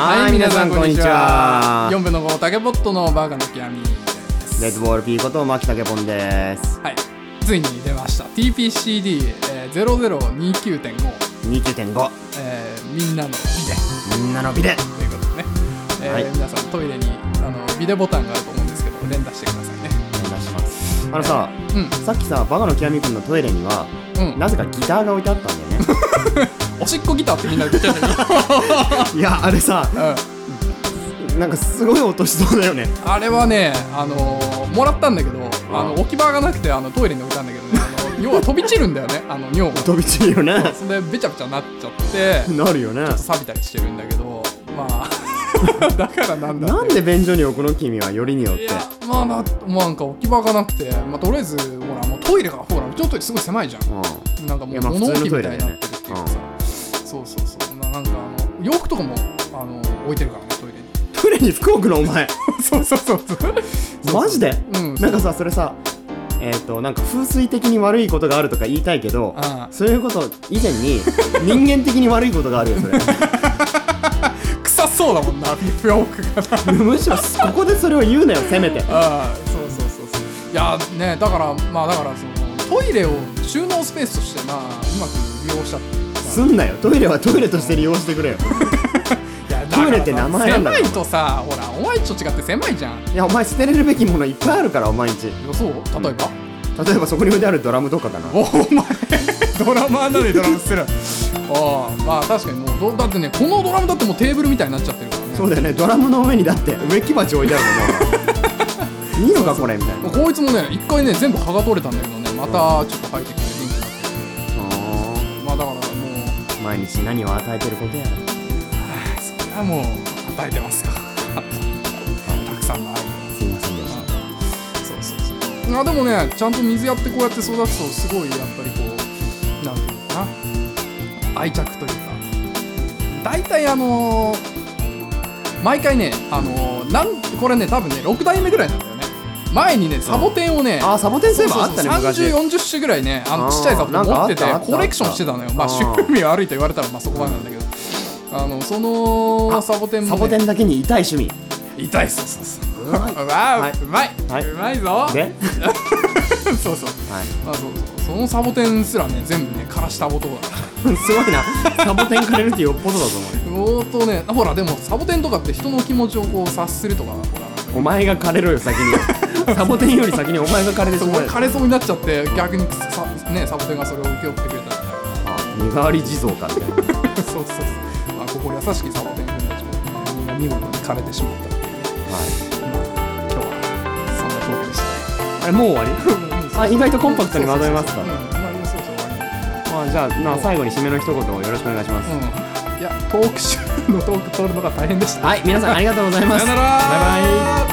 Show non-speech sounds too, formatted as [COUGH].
はい皆さんこんにちは。4分の5竹ポットのバーガーの極みです。レッドボール P こと牧竹ポンです。はい。ついに出ました。TPCD、えー、0029.5、29.5えー、みんなのビデみんなのビデということでね、えーはい。皆さんトイレにあのビデボタンがあると思うんですけど連打してくださいね。お願いします。あのさうん。さっきさバカの極みくんのトイレにはうん。なぜかギターが置いてあったんだよね。[LAUGHS] おしっこギターってみんな言ってたけど、[LAUGHS] いやあれさうん、なんかすごい音しそうだよね。あれはね、あのーもらったんだけど、あのうん。置き場がなくてあのトイレに置いたんだけどね、あの要は飛び散るんだよね、あの尿が。飛び散るよねそれでべちゃべちゃになっちゃって、なるよね錆びたりしてるんだけど、まあ、[LAUGHS] だからなんだって。なんで便所に置くの？君は。よりによって。いやまあな、まあ、なんか置き場がなくて、まあ、とりあえず、ほら、トイレが、ほら、うちのトイレすごい狭いじゃん。うなんかもいう物置みたいになってるっていうかさ、そうそうそう、ななんかあの洋服とかもあの置いてるからね、トイレに。んトイレに服置くのお前。[LAUGHS] そうそうそうそう。[LAUGHS] マジで？うん。なんかさそれさえっ、となんか風水的に悪いことがあるとか言いたいけどそういうこと以前に [LAUGHS] 人間的に悪いことがあるよそれ。臭そうだもんな、洋服がな。むしろここでそれを言うなよせめて。ああいやねだからまあだからそのトイレを収納スペースとしてまあうまく利用した。すんなよ。トイレはトイレとして利用してくれよ。トイレって名前なんだ狭いとさほらお前と違って狭いじゃん。いやお前捨てれるべきものいっぱいあるからお前んち。そう？例えば、例えばそこに置いてあるドラムとかかな。おお前ドラマーなのにドラム捨てるああまあ確かにもうどだってねこのドラムだってもうテーブルみたいになっちゃってるからね。そうだよね。ドラムの上にだって植木鉢置いてあるもんね [LAUGHS] いいのかこれみたいな。こいつもね一回ね全部歯が取れたんだけどねまたちょっと生えてきて元気になって。るまあだからもう。毎日何を与えてることやら。それはもう与えてますよたくさんの愛を。すいませんでした。そうそうそう。あでもねちゃんと水やってこうやって育つとすごいやっぱりこうなんていうのかな。愛着というか。大体あのー毎回ねあのーなんこれね多分ね6代目ぐらいなんだよね前にねサボテンをね、あーサボテンそういえばあったね昔。3040種ぐらいねあのちっちゃいサボテン持っててコレクションしてたのよ。まあ趣味悪いと言われたらまあそこまでなんだけど。あのそのあサボテンサボテンだけに痛い趣味。痛いそうそうそううま [LAUGHS] い。うまい、はい。うまいぞ。で？[LAUGHS] そうそう。はい。まあそうそう。そのサボテンすらね全部ね枯らした男だ。[LAUGHS] すごいな。サボテンくれるってよっぽどだと思うよ相当ねほらでもサボテンとかって人の気持ちをこう察するとかほらお前が枯れろよ先に。[LAUGHS] サボテンより先にお前が枯れてしまう枯れそうになっちゃって逆にさ、ね、サボテンがそれを請け負ってくれたみたいあ身代わり地蔵かみたいななそうそうそう、まあ、ここ優しきサボテン君たちも、ね、みんな見事に枯れてしまったっていまあ、今日はそんなトークでした。ねはい、もう終わり？あ意外とコンパクトにまとめますか。うんまあ今そうそう終わりまあ、じゃあ、まあ、最後に締めの一言をよろしくお願いします、うんいやトーク集のトーク取るのが大変でした。はい皆さんありがとうございます。さよなら。バイバイ